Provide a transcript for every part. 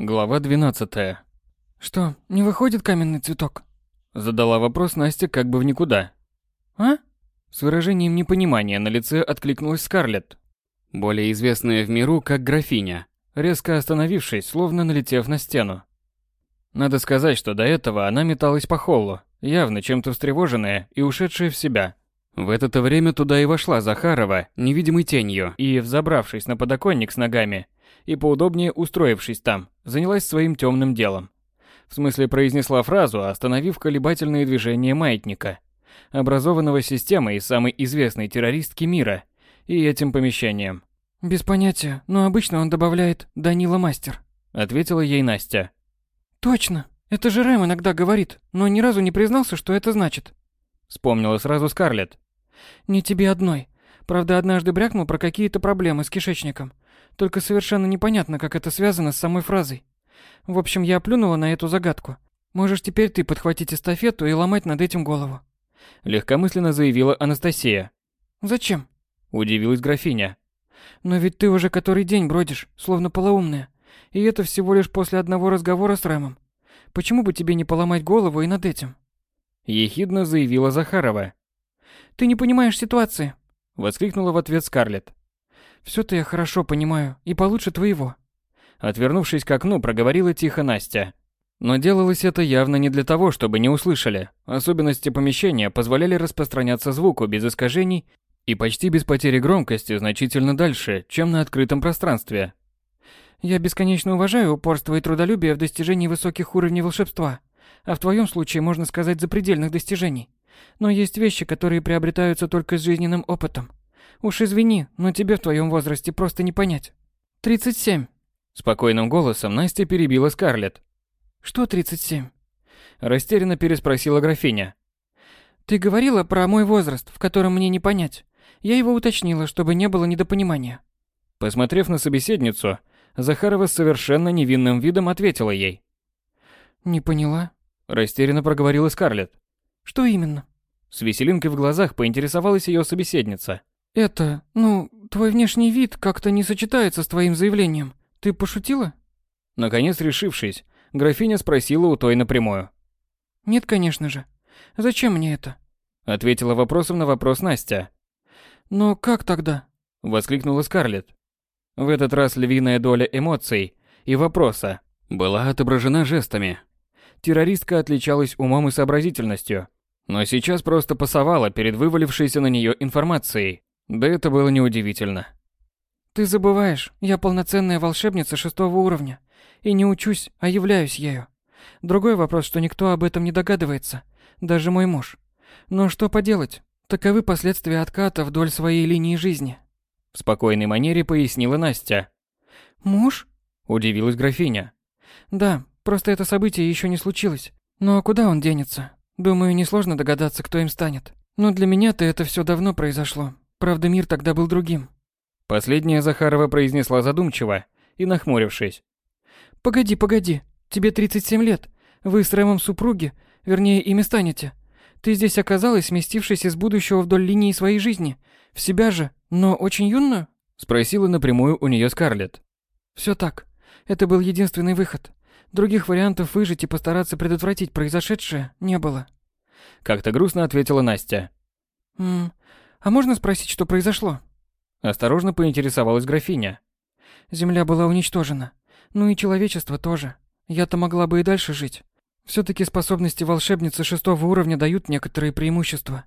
Глава 12. Что, не выходит каменный цветок? Задала вопрос Настя как бы в никуда. А? С выражением непонимания на лице откликнулась Скарлетт, более известная в миру как графиня, резко остановившись, словно налетев на стену. Надо сказать, что до этого она металась по холлу, явно чем-то встревоженная и ушедшая в себя. В это время туда и вошла Захарова, невидимой тенью, и, взобравшись на подоконник с ногами и поудобнее устроившись там, занялась своим темным делом. В смысле произнесла фразу, остановив колебательные движения маятника, образованного системой самой известной террористки мира, и этим помещением. Без понятия, но обычно он добавляет «Данила Мастер», — ответила ей Настя. «Точно. Это же Рэм иногда говорит, но ни разу не признался, что это значит». Вспомнила сразу Скарлетт. «Не тебе одной. Правда, однажды брякнул про какие-то проблемы с кишечником. Только совершенно непонятно, как это связано с самой фразой. В общем, я плюнула на эту загадку. Можешь теперь ты подхватить эстафету и ломать над этим голову. Легкомысленно заявила Анастасия. Зачем? Удивилась графиня. Но ведь ты уже который день бродишь, словно полоумная. И это всего лишь после одного разговора с Рэмом. Почему бы тебе не поломать голову и над этим? Ехидно заявила Захарова. Ты не понимаешь ситуации. Воскликнула в ответ Скарлетт. Все-то я хорошо понимаю, и получше твоего. Отвернувшись к окну, проговорила тихо Настя. Но делалось это явно не для того, чтобы не услышали. Особенности помещения позволяли распространяться звуку без искажений и почти без потери громкости значительно дальше, чем на открытом пространстве. Я бесконечно уважаю упорство и трудолюбие в достижении высоких уровней волшебства, а в твоем случае можно сказать запредельных достижений. Но есть вещи, которые приобретаются только с жизненным опытом. Уж извини, но тебе в твоем возрасте просто не понять. 37. Спокойным голосом Настя перебила Скарлетт. Что 37? Растерянно переспросила графиня. Ты говорила про мой возраст, в котором мне не понять. Я его уточнила, чтобы не было недопонимания. Посмотрев на собеседницу, Захарова с совершенно невинным видом ответила ей. «Не поняла», – растерянно проговорила Скарлетт. «Что именно?» С веселинкой в глазах поинтересовалась ее собеседница. «Это, ну, твой внешний вид как-то не сочетается с твоим заявлением. Ты пошутила?» Наконец решившись, графиня спросила у той напрямую. «Нет, конечно же. Зачем мне это?» Ответила вопросом на вопрос Настя. «Но как тогда?» Воскликнула Скарлетт. В этот раз львиная доля эмоций и вопроса была отображена жестами. Террористка отличалась умом и сообразительностью, но сейчас просто пасовала перед вывалившейся на нее информацией. Да это было неудивительно. «Ты забываешь, я полноценная волшебница шестого уровня. И не учусь, а являюсь ею. Другой вопрос, что никто об этом не догадывается, даже мой муж. Но что поделать, таковы последствия отката вдоль своей линии жизни». В спокойной манере пояснила Настя. «Муж?» – удивилась графиня. «Да, просто это событие еще не случилось. Но куда он денется? Думаю, несложно догадаться, кто им станет. Но для меня-то это все давно произошло. Правда, мир тогда был другим. Последняя Захарова произнесла задумчиво и нахмурившись. Погоди, погоди. Тебе 37 лет. Вы с Рэмом супруги, вернее, ими станете. Ты здесь оказалась, сместившись из будущего вдоль линии своей жизни. В себя же, но очень юную? Спросила напрямую у нее Скарлетт. Все так. Это был единственный выход. Других вариантов выжить и постараться предотвратить произошедшее не было. Как-то грустно ответила Настя. «М а можно спросить, что произошло?» Осторожно поинтересовалась графиня. «Земля была уничтожена. Ну и человечество тоже. Я-то могла бы и дальше жить. Все-таки способности волшебницы шестого уровня дают некоторые преимущества.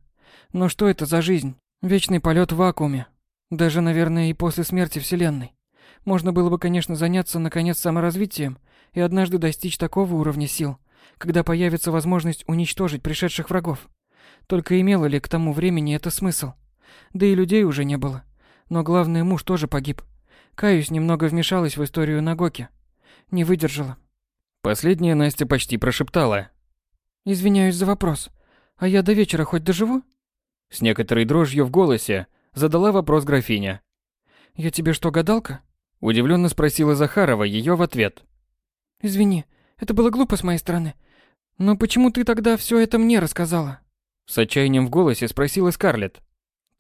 Но что это за жизнь? Вечный полет в вакууме. Даже, наверное, и после смерти Вселенной. Можно было бы, конечно, заняться, наконец, саморазвитием и однажды достичь такого уровня сил, когда появится возможность уничтожить пришедших врагов. Только имело ли к тому времени это смысл? Да и людей уже не было. Но главный муж тоже погиб. Каюсь, немного вмешалась в историю Нагоки. Не выдержала. Последняя Настя почти прошептала. «Извиняюсь за вопрос. А я до вечера хоть доживу?» С некоторой дрожью в голосе задала вопрос графиня. «Я тебе что, гадалка?» Удивленно спросила Захарова ее в ответ. «Извини, это было глупо с моей стороны. Но почему ты тогда все это мне рассказала?» С отчаянием в голосе спросила Скарлетт.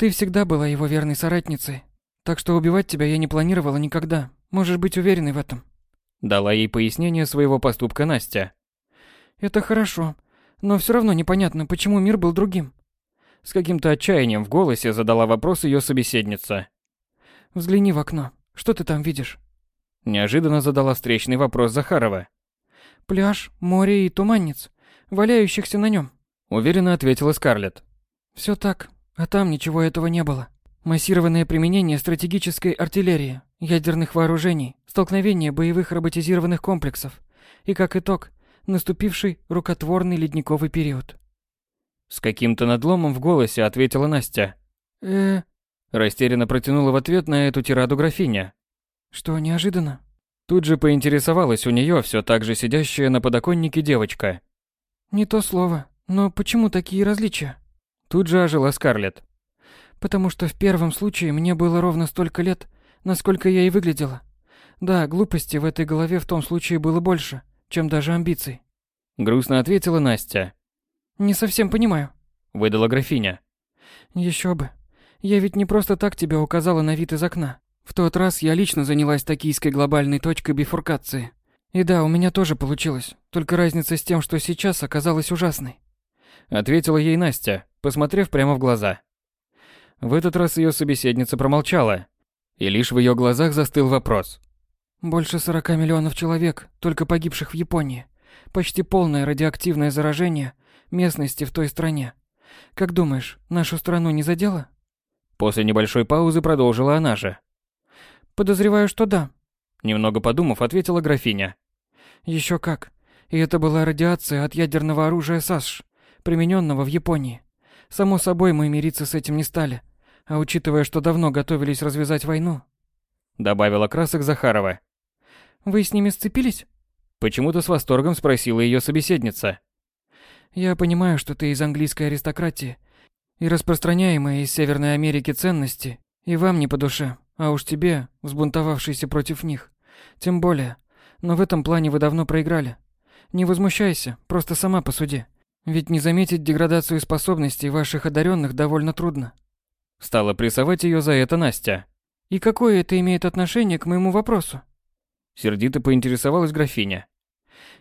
Ты всегда была его верной соратницей, так что убивать тебя я не планировала никогда. Можешь быть уверенной в этом. Дала ей пояснение своего поступка Настя. Это хорошо, но все равно непонятно, почему мир был другим. С каким-то отчаянием в голосе задала вопрос ее собеседница. Взгляни в окно. Что ты там видишь? Неожиданно задала встречный вопрос Захарова. Пляж, море и туманниц, валяющихся на нем. Уверенно ответила Скарлетт. Все так, а там ничего этого не было. Массированное применение стратегической артиллерии, ядерных вооружений, столкновение боевых роботизированных комплексов и, как итог, наступивший рукотворный ледниковый период. С каким-то надломом в голосе ответила Настя. э Растерянно протянула в ответ на эту тираду графиня. Что, неожиданно? Тут же поинтересовалась у нее все так же сидящая на подоконнике девочка. Не то слово. Но почему такие различия? Тут же ожила Скарлетт. Потому что в первом случае мне было ровно столько лет, насколько я и выглядела. Да, глупости в этой голове в том случае было больше, чем даже амбиций. Грустно ответила Настя. Не совсем понимаю. Выдала графиня. Еще бы. Я ведь не просто так тебя указала на вид из окна. В тот раз я лично занялась токийской глобальной точкой бифуркации. И да, у меня тоже получилось. Только разница с тем, что сейчас оказалась ужасной. Ответила ей Настя, посмотрев прямо в глаза. В этот раз ее собеседница промолчала, и лишь в ее глазах застыл вопрос. Больше 40 миллионов человек, только погибших в Японии. Почти полное радиоактивное заражение местности в той стране. Как думаешь, нашу страну не задело? После небольшой паузы продолжила она же. Подозреваю, что да. Немного подумав, ответила графиня. Еще как. И это была радиация от ядерного оружия САСШ, примененного в Японии. Само собой, мы мириться с этим не стали. А учитывая, что давно готовились развязать войну... Добавила красок Захарова. Вы с ними сцепились? Почему-то с восторгом спросила ее собеседница. Я понимаю, что ты из английской аристократии, и распространяемые из Северной Америки ценности, и вам не по душе, а уж тебе, взбунтовавшийся против них. Тем более, но в этом плане вы давно проиграли. Не возмущайся, просто сама посуди. Ведь не заметить деградацию способностей ваших одаренных довольно трудно. Стала прессовать ее за это Настя. И какое это имеет отношение к моему вопросу? Сердито поинтересовалась графиня.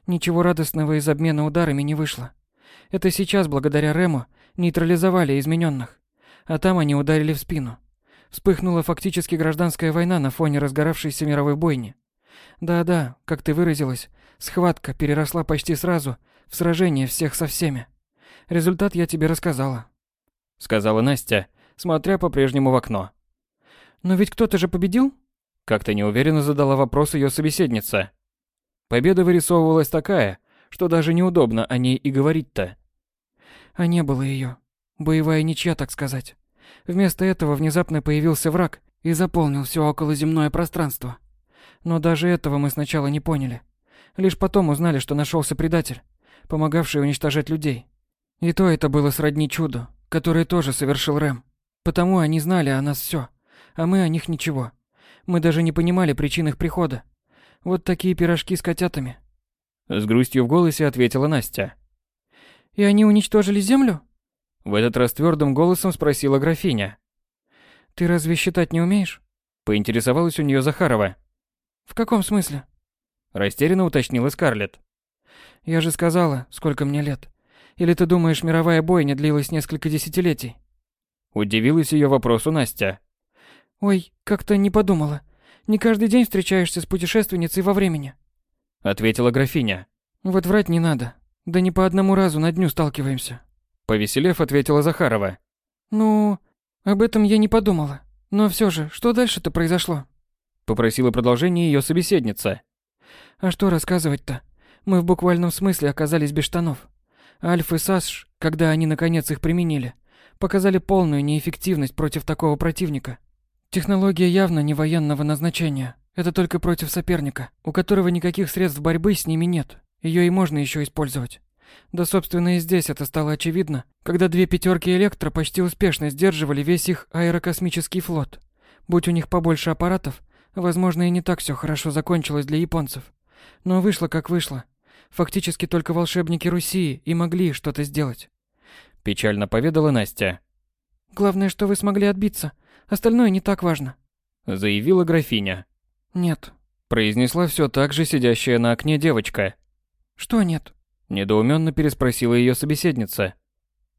Ничего радостного из обмена ударами не вышло. Это сейчас, благодаря Рему, нейтрализовали измененных. А там они ударили в спину. Вспыхнула фактически гражданская война на фоне разгоравшейся мировой бойни. Да-да, как ты выразилась, схватка переросла почти сразу в сражение всех со всеми. Результат я тебе рассказала. Сказала Настя, смотря по-прежнему в окно. Но ведь кто-то же победил? Как-то неуверенно задала вопрос ее собеседница. Победа вырисовывалась такая, что даже неудобно о ней и говорить-то. А не было ее. Боевая ничья, так сказать. Вместо этого внезапно появился враг и заполнил все околоземное пространство. Но даже этого мы сначала не поняли. Лишь потом узнали, что нашелся предатель, помогавший уничтожать людей. И то это было сродни чуду, которое тоже совершил Рэм. Потому они знали о нас все, а мы о них ничего. Мы даже не понимали причин их прихода. Вот такие пирожки с котятами. С грустью в голосе ответила Настя. И они уничтожили землю? В этот раз твердым голосом спросила графиня. Ты разве считать не умеешь? Поинтересовалась у нее Захарова. В каком смысле? Растерянно уточнила Скарлетт. Я же сказала, сколько мне лет. Или ты думаешь, мировая бойня длилась несколько десятилетий? Удивилась ее вопросу Настя. Ой, как-то не подумала. Не каждый день встречаешься с путешественницей во времени. Ответила графиня. Вот врать не надо. Да не по одному разу на дню сталкиваемся. Повеселев, ответила Захарова. Ну, об этом я не подумала. Но все же, что дальше-то произошло? Попросила продолжение ее собеседница. А что рассказывать-то? Мы в буквальном смысле оказались без штанов. Альф и Саш, когда они наконец их применили, показали полную неэффективность против такого противника. Технология явно не военного назначения. Это только против соперника, у которого никаких средств борьбы с ними нет. Ее и можно еще использовать. Да, собственно, и здесь это стало очевидно, когда две пятерки Электро почти успешно сдерживали весь их аэрокосмический флот. Будь у них побольше аппаратов, возможно, и не так все хорошо закончилось для японцев. Но вышло как вышло. Фактически только волшебники Руси и могли что-то сделать. Печально поведала Настя. Главное, что вы смогли отбиться. Остальное не так важно. Заявила графиня. Нет. произнесла все так же сидящая на окне девочка. Что нет? Недоуменно переспросила ее собеседница.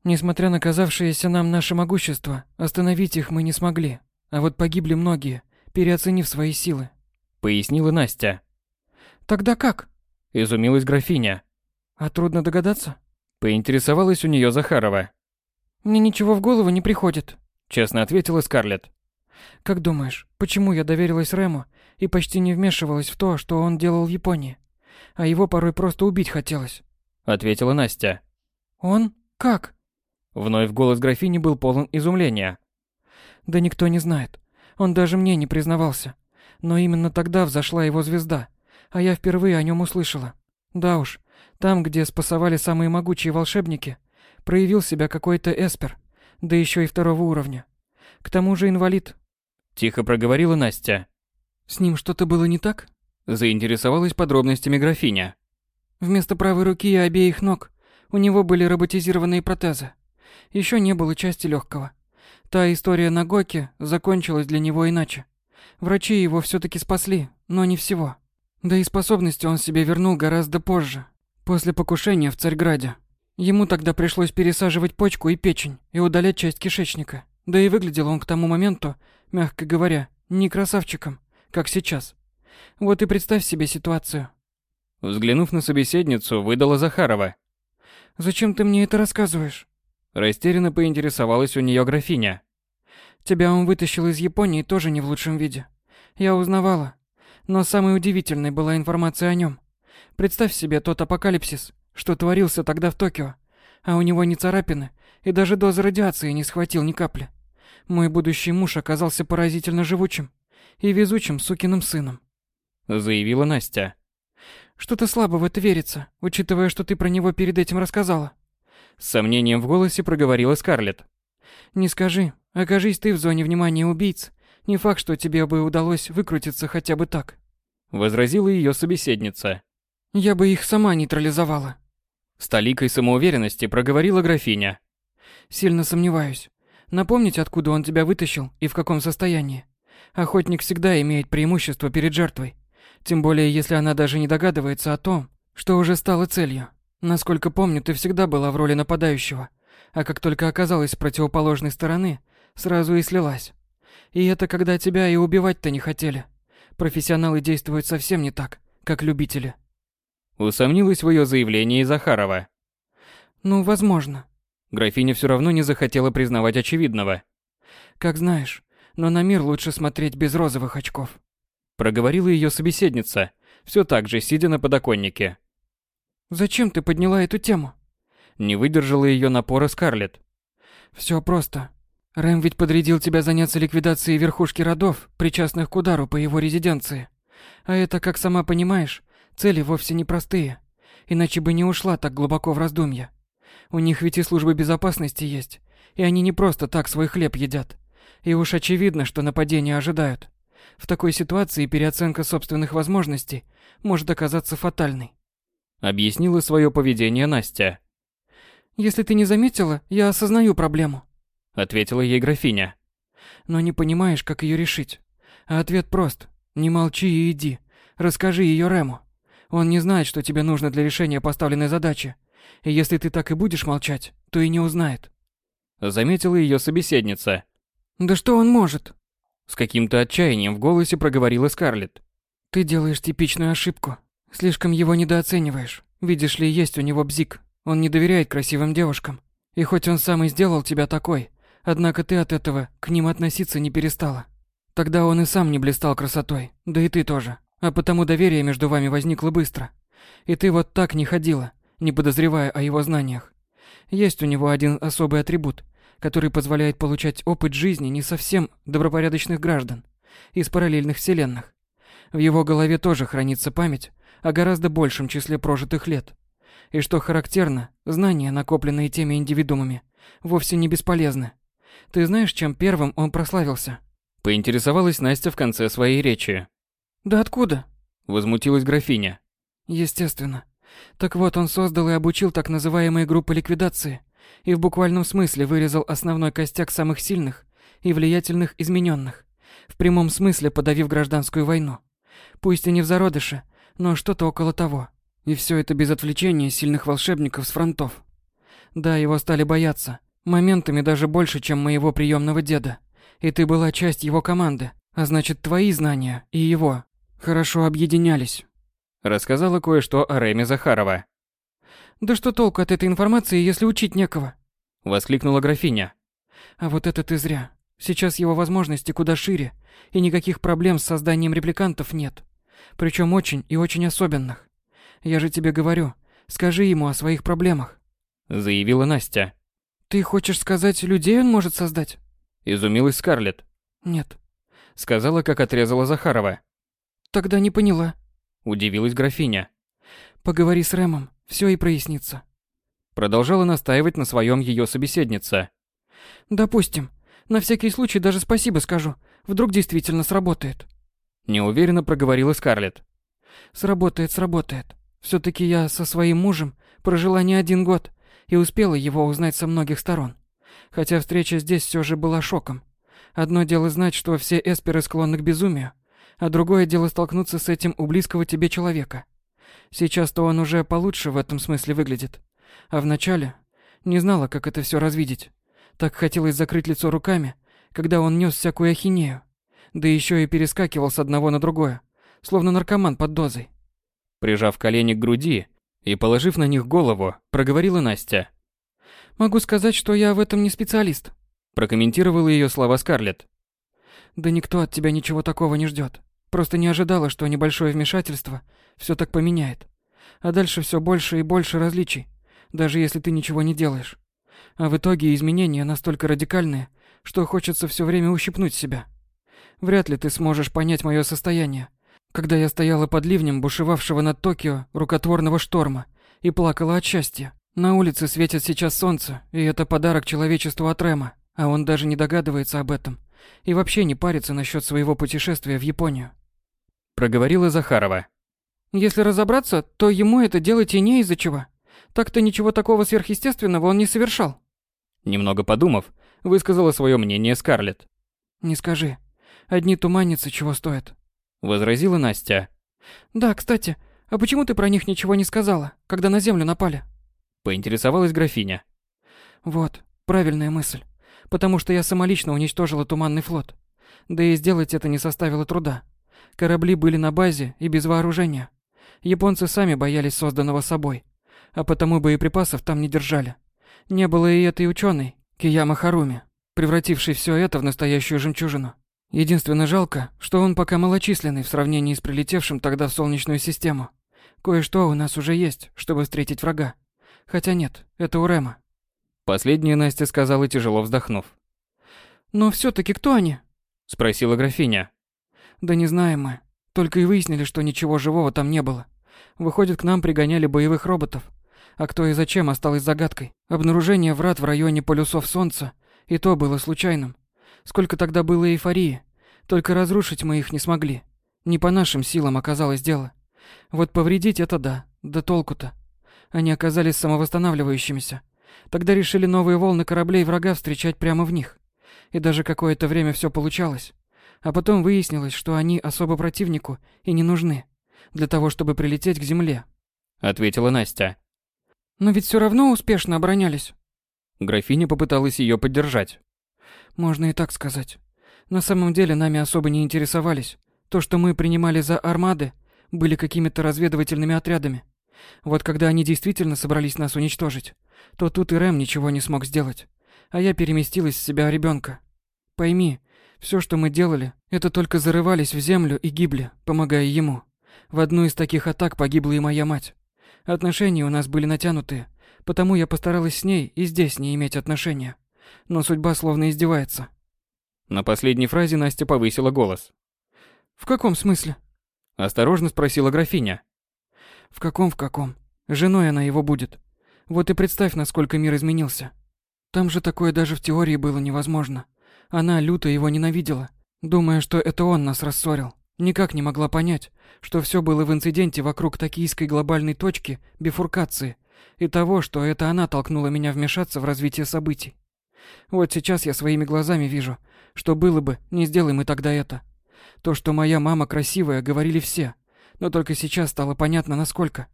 Несмотря на казавшееся нам наше могущество, остановить их мы не смогли. А вот погибли многие, переоценив свои силы. Пояснила Настя. Тогда как? Изумилась графиня. А трудно догадаться? Поинтересовалась у нее Захарова. Мне ничего в голову не приходит. Честно ответила Скарлетт. Как думаешь, почему я доверилась Рэму и почти не вмешивалась в то, что он делал в Японии? А его порой просто убить хотелось. Ответила Настя. Он? Как? Вновь голос графини был полон изумления. Да никто не знает. Он даже мне не признавался. Но именно тогда взошла его звезда, а я впервые о нем услышала. Да уж, там, где спасовали самые могучие волшебники, проявил себя какой-то эспер, да еще и второго уровня. К тому же инвалид. Тихо проговорила Настя. С ним что-то было не так? Заинтересовалась подробностями графиня. Вместо правой руки и обеих ног у него были роботизированные протезы. Еще не было части легкого. Та история на Гоке закончилась для него иначе. Врачи его все-таки спасли, но не всего. Да и способности он себе вернул гораздо позже, после покушения в Царьграде. Ему тогда пришлось пересаживать почку и печень и удалять часть кишечника. Да и выглядел он к тому моменту, мягко говоря, не красавчиком, как сейчас. Вот и представь себе ситуацию. Взглянув на собеседницу, выдала Захарова. «Зачем ты мне это рассказываешь?» Растерянно поинтересовалась у нее графиня. «Тебя он вытащил из Японии тоже не в лучшем виде. Я узнавала. Но самой удивительной была информация о нем. Представь себе тот апокалипсис, что творился тогда в Токио. А у него ни царапины, и даже дозы радиации не схватил ни капли. Мой будущий муж оказался поразительно живучим и везучим сукиным сыном. Заявила Настя. Что-то слабо в это верится, учитывая, что ты про него перед этим рассказала. С сомнением в голосе проговорила Скарлетт. Не скажи, окажись ты в зоне внимания убийц, не факт, что тебе бы удалось выкрутиться хотя бы так. Возразила ее собеседница. Я бы их сама нейтрализовала. С толикой самоуверенности проговорила графиня. Сильно сомневаюсь. Напомнить, откуда он тебя вытащил и в каком состоянии. Охотник всегда имеет преимущество перед жертвой. Тем более, если она даже не догадывается о том, что уже стала целью. Насколько помню, ты всегда была в роли нападающего. А как только оказалась с противоположной стороны, сразу и слилась. И это когда тебя и убивать-то не хотели. Профессионалы действуют совсем не так, как любители. Усомнилась в ее заявлении Захарова. Ну, возможно. Графиня все равно не захотела признавать очевидного. Как знаешь, но на мир лучше смотреть без розовых очков. Проговорила ее собеседница, все так же сидя на подоконнике. Зачем ты подняла эту тему? Не выдержала ее напора Скарлетт. Все просто. Рэм ведь подрядил тебя заняться ликвидацией верхушки родов, причастных к удару по его резиденции. А это, как сама понимаешь, цели вовсе не простые. Иначе бы не ушла так глубоко в раздумья. У них ведь и службы безопасности есть, и они не просто так свой хлеб едят. И уж очевидно, что нападения ожидают. В такой ситуации переоценка собственных возможностей может оказаться фатальной. Объяснила свое поведение Настя. Если ты не заметила, я осознаю проблему. Ответила ей графиня. Но не понимаешь, как ее решить. А ответ прост. Не молчи и иди. Расскажи ее Рему. Он не знает, что тебе нужно для решения поставленной задачи. И если ты так и будешь молчать, то и не узнает. Заметила ее собеседница. Да что он может? С каким-то отчаянием в голосе проговорила Скарлетт. Ты делаешь типичную ошибку. Слишком его недооцениваешь. Видишь ли, есть у него бзик. Он не доверяет красивым девушкам. И хоть он сам и сделал тебя такой, однако ты от этого к ним относиться не перестала. Тогда он и сам не блистал красотой, да и ты тоже. А потому доверие между вами возникло быстро. И ты вот так не ходила, не подозревая о его знаниях. Есть у него один особый атрибут, который позволяет получать опыт жизни не совсем добропорядочных граждан из параллельных вселенных. В его голове тоже хранится память о гораздо большем числе прожитых лет. И что характерно, знания, накопленные теми индивидуумами, вовсе не бесполезны. Ты знаешь, чем первым он прославился? Поинтересовалась Настя в конце своей речи. Да откуда? Возмутилась графиня. Естественно. Так вот, он создал и обучил так называемые группы ликвидации и в буквальном смысле вырезал основной костяк самых сильных и влиятельных измененных, в прямом смысле подавив гражданскую войну. Пусть и не в зародыше, но что-то около того. И все это без отвлечения сильных волшебников с фронтов. Да, его стали бояться. Моментами даже больше, чем моего приемного деда. И ты была часть его команды, а значит, твои знания и его хорошо объединялись. Рассказала кое-что о Рэме Захарова. «Да что толку от этой информации, если учить некого?» Воскликнула графиня. «А вот это ты зря. Сейчас его возможности куда шире, и никаких проблем с созданием репликантов нет. Причем очень и очень особенных. Я же тебе говорю, скажи ему о своих проблемах. Заявила Настя. Ты хочешь сказать, людей он может создать? Изумилась Скарлетт. Нет. Сказала, как отрезала Захарова. Тогда не поняла. Удивилась графиня. Поговори с Рэмом, все и прояснится. Продолжала настаивать на своем ее собеседница. Допустим. На всякий случай даже спасибо скажу. Вдруг действительно сработает. Неуверенно проговорила Скарлетт. Сработает, сработает. Все-таки я со своим мужем прожила не один год и успела его узнать со многих сторон. Хотя встреча здесь все же была шоком. Одно дело знать, что все эсперы склонны к безумию, а другое дело столкнуться с этим у близкого тебе человека. Сейчас-то он уже получше в этом смысле выглядит. А вначале не знала, как это все развидеть. Так хотелось закрыть лицо руками, когда он нес всякую ахинею. Да еще и перескакивал с одного на другое, словно наркоман под дозой. Прижав колени к груди и положив на них голову, проговорила Настя. «Могу сказать, что я в этом не специалист», прокомментировала ее слова Скарлетт. «Да никто от тебя ничего такого не ждет. Просто не ожидала, что небольшое вмешательство все так поменяет. А дальше все больше и больше различий, даже если ты ничего не делаешь. А в итоге изменения настолько радикальные, что хочется все время ущипнуть себя. Вряд ли ты сможешь понять мое состояние, когда я стояла под ливнем бушевавшего над Токио рукотворного шторма и плакала от счастья. На улице светит сейчас солнце, и это подарок человечеству от Рема, а он даже не догадывается об этом и вообще не парится насчет своего путешествия в Японию. Проговорила Захарова. Если разобраться, то ему это делать и не из-за чего. Так-то ничего такого сверхъестественного он не совершал. Немного подумав, высказала свое мнение Скарлетт. «Не скажи. Одни туманницы чего стоят», — возразила Настя. «Да, кстати, а почему ты про них ничего не сказала, когда на землю напали?» Поинтересовалась графиня. «Вот, правильная мысль. Потому что я самолично уничтожила туманный флот. Да и сделать это не составило труда. Корабли были на базе и без вооружения. Японцы сами боялись созданного собой, а потому боеприпасов там не держали. Не было и этой ученой, Кияма Харуми, превратившей все это в настоящую жемчужину. Единственное жалко, что он пока малочисленный в сравнении с прилетевшим тогда в Солнечную систему. Кое-что у нас уже есть, чтобы встретить врага. Хотя нет, это у Рема. Последняя Настя сказала, тяжело вздохнув. «Но все таки кто они?» Спросила графиня. «Да не знаем мы. Только и выяснили, что ничего живого там не было. Выходит, к нам пригоняли боевых роботов. А кто и зачем осталось загадкой. Обнаружение врат в районе полюсов Солнца и то было случайным. Сколько тогда было эйфории. Только разрушить мы их не смогли. Не по нашим силам оказалось дело. Вот повредить это да, да толку-то. Они оказались самовосстанавливающимися. Тогда решили новые волны кораблей врага встречать прямо в них. И даже какое-то время все получалось. А потом выяснилось, что они особо противнику и не нужны для того, чтобы прилететь к земле. Ответила Настя. Но ведь все равно успешно оборонялись. Графиня попыталась ее поддержать. Можно и так сказать. На самом деле нами особо не интересовались. То, что мы принимали за армады, были какими-то разведывательными отрядами. Вот когда они действительно собрались нас уничтожить, то тут и Рэм ничего не смог сделать. А я переместилась с себя ребенка. Пойми, все, что мы делали, это только зарывались в землю и гибли, помогая ему. В одну из таких атак погибла и моя мать. Отношения у нас были натянутые, потому я постаралась с ней и здесь не иметь отношения. Но судьба словно издевается. На последней фразе Настя повысила голос. «В каком смысле?» Осторожно спросила графиня. «В каком, в каком? Женой она его будет. Вот и представь, насколько мир изменился. Там же такое даже в теории было невозможно. Она люто его ненавидела, думая, что это он нас рассорил. Никак не могла понять, что все было в инциденте вокруг токийской глобальной точки бифуркации и того, что это она толкнула меня вмешаться в развитие событий. Вот сейчас я своими глазами вижу, что было бы, не сделай мы тогда это. То, что моя мама красивая, говорили все, но только сейчас стало понятно, насколько.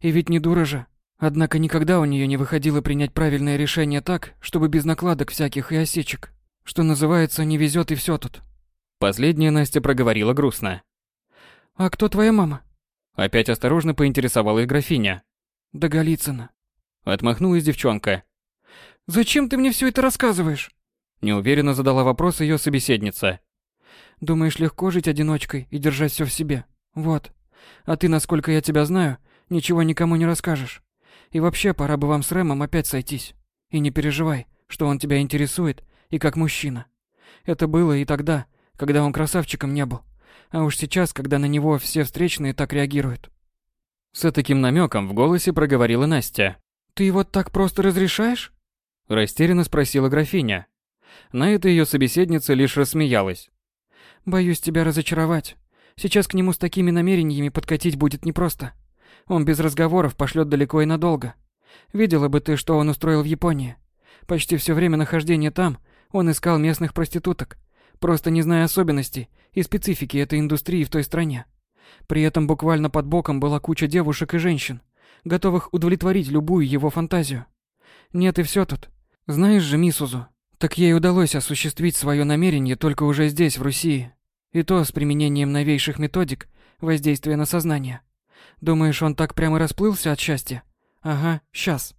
И ведь не дура же. Однако никогда у нее не выходило принять правильное решение так, чтобы без накладок всяких и осечек. Что называется, не везет и все тут. Последняя Настя проговорила грустно. «А кто твоя мама?» Опять осторожно поинтересовалась графиня. «Да Голицына». Отмахнулась девчонка. «Зачем ты мне все это рассказываешь?» Неуверенно задала вопрос ее собеседница. «Думаешь, легко жить одиночкой и держать все в себе? Вот. А ты, насколько я тебя знаю, ничего никому не расскажешь. И вообще, пора бы вам с Рэмом опять сойтись. И не переживай, что он тебя интересует и как мужчина. Это было и тогда, когда он красавчиком не был. А уж сейчас, когда на него все встречные так реагируют. С таким намеком в голосе проговорила Настя. «Ты вот так просто разрешаешь?» Растерянно спросила графиня. На это ее собеседница лишь рассмеялась. «Боюсь тебя разочаровать. Сейчас к нему с такими намерениями подкатить будет непросто. Он без разговоров пошлет далеко и надолго. Видела бы ты, что он устроил в Японии. Почти все время нахождения там он искал местных проституток, просто не зная особенностей и специфики этой индустрии в той стране. При этом буквально под боком была куча девушек и женщин, готовых удовлетворить любую его фантазию. Нет и все тут. Знаешь же Мисузу, так ей удалось осуществить свое намерение только уже здесь, в Руси. И то с применением новейших методик воздействия на сознание. Думаешь, он так прямо расплылся от счастья? Ага, сейчас.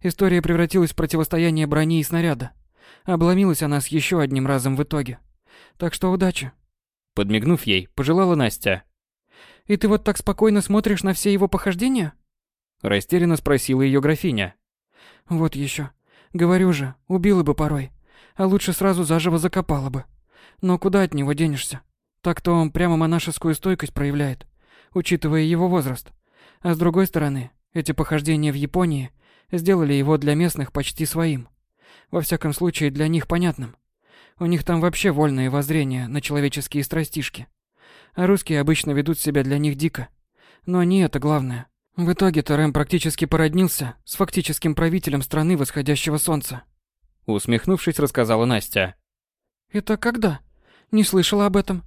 История превратилась в противостояние брони и снаряда. Обломилась она с еще одним разом в итоге. Так что удачи. Подмигнув ей, пожелала Настя. И ты вот так спокойно смотришь на все его похождения? Растерянно спросила ее графиня. Вот еще. Говорю же, убила бы порой. А лучше сразу заживо закопала бы. Но куда от него денешься? Так-то он прямо монашескую стойкость проявляет учитывая его возраст. А с другой стороны, эти похождения в Японии сделали его для местных почти своим. Во всяком случае, для них понятным. У них там вообще вольное воззрение на человеческие страстишки. А русские обычно ведут себя для них дико. Но не это главное. В итоге-то Рэм практически породнился с фактическим правителем страны восходящего солнца. Усмехнувшись, рассказала Настя. «Это когда? Не слышала об этом?»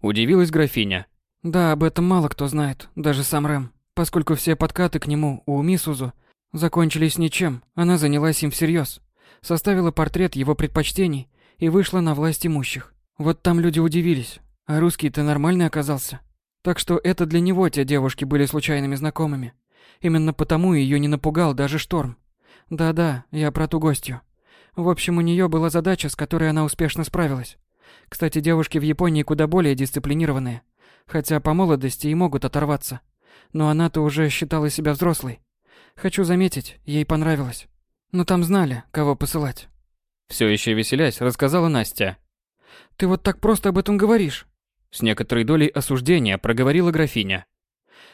Удивилась графиня. Да, об этом мало кто знает, даже сам Рэм, поскольку все подкаты к нему у Мисузу закончились ничем, она занялась им всерьез, составила портрет его предпочтений и вышла на власть имущих. Вот там люди удивились, а русский-то нормальный оказался. Так что это для него те девушки были случайными знакомыми. Именно потому ее не напугал даже шторм. Да-да, я про ту гостью. В общем, у нее была задача, с которой она успешно справилась. Кстати, девушки в Японии куда более дисциплинированные хотя по молодости и могут оторваться. Но она-то уже считала себя взрослой. Хочу заметить, ей понравилось. Но там знали, кого посылать. Все еще веселясь, рассказала Настя. Ты вот так просто об этом говоришь. С некоторой долей осуждения проговорила графиня.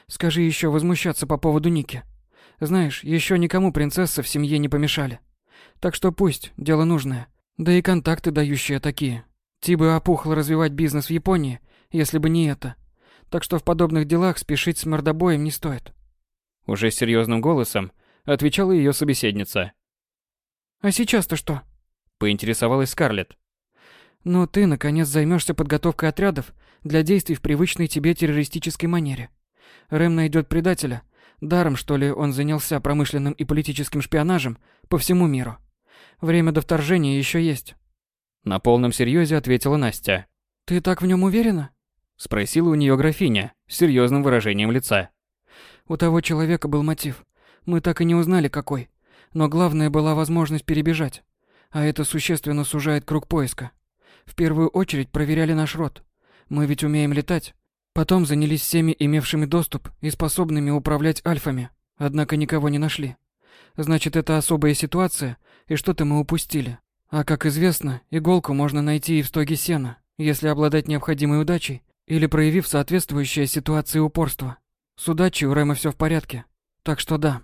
Скажи еще возмущаться по поводу Ники. Знаешь, еще никому принцессы в семье не помешали. Так что пусть, дело нужное. Да и контакты дающие такие. Тибы опухло развивать бизнес в Японии, если бы не это так что в подобных делах спешить с мордобоем не стоит. Уже серьезным голосом отвечала ее собеседница. А сейчас-то что? Поинтересовалась Скарлетт. Ну, ты, наконец, займешься подготовкой отрядов для действий в привычной тебе террористической манере. Рэм найдет предателя. Даром, что ли, он занялся промышленным и политическим шпионажем по всему миру. Время до вторжения еще есть. На полном серьезе ответила Настя. Ты так в нем уверена? Спросила у нее графиня с серьезным выражением лица. У того человека был мотив. Мы так и не узнали, какой. Но главное была возможность перебежать. А это существенно сужает круг поиска. В первую очередь проверяли наш род. Мы ведь умеем летать. Потом занялись всеми имевшими доступ и способными управлять альфами. Однако никого не нашли. Значит, это особая ситуация, и что-то мы упустили. А как известно, иголку можно найти и в стоге сена, если обладать необходимой удачей или проявив соответствующее ситуации упорство. С удачей у Рэма все в порядке. Так что да,